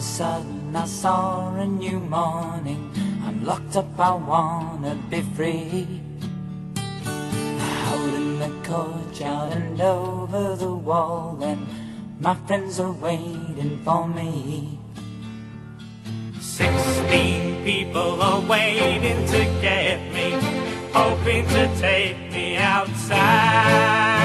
sudden I saw a new morning. I'm locked up, I wanna be free. Out in the courtyard and over the wall, and my friends are waiting for me. Sixteen people are waiting to get me, hoping to take me outside.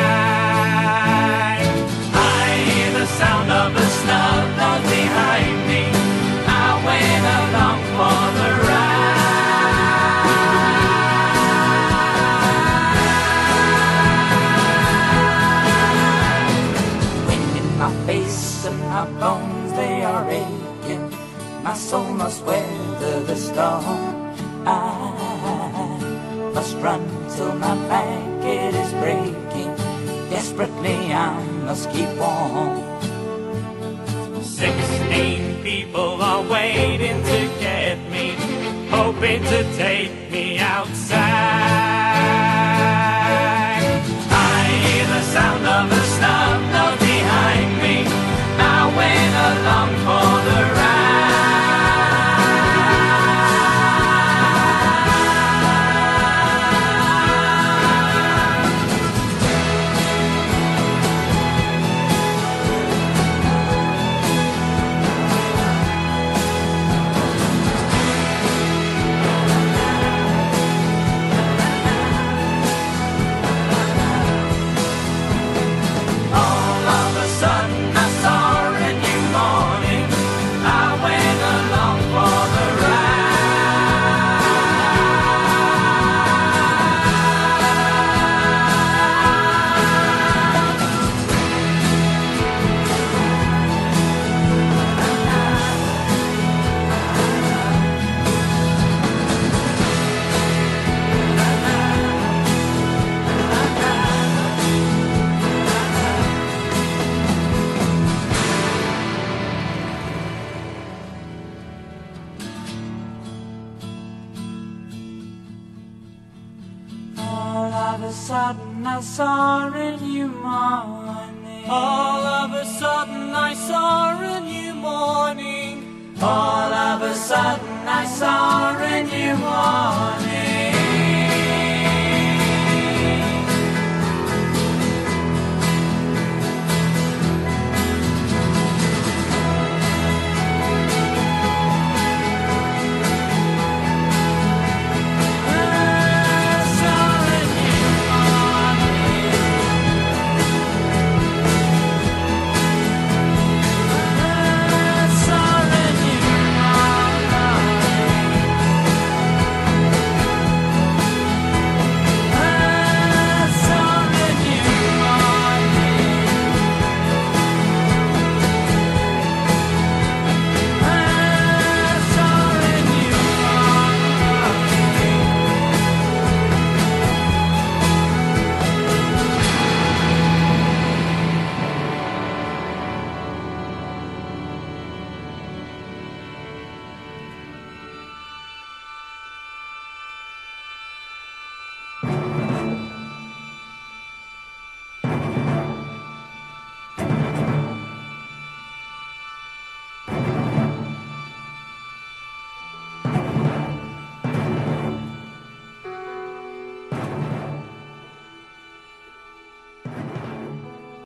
My soul must weather the storm. I must run till my blanket is breaking. Desperately, I must keep warm. Sixteen people are waiting to get me, hoping to take me outside. Of a sudden I saw a new morning. All of a sudden I saw a new morning. All of a sudden I saw a new morning.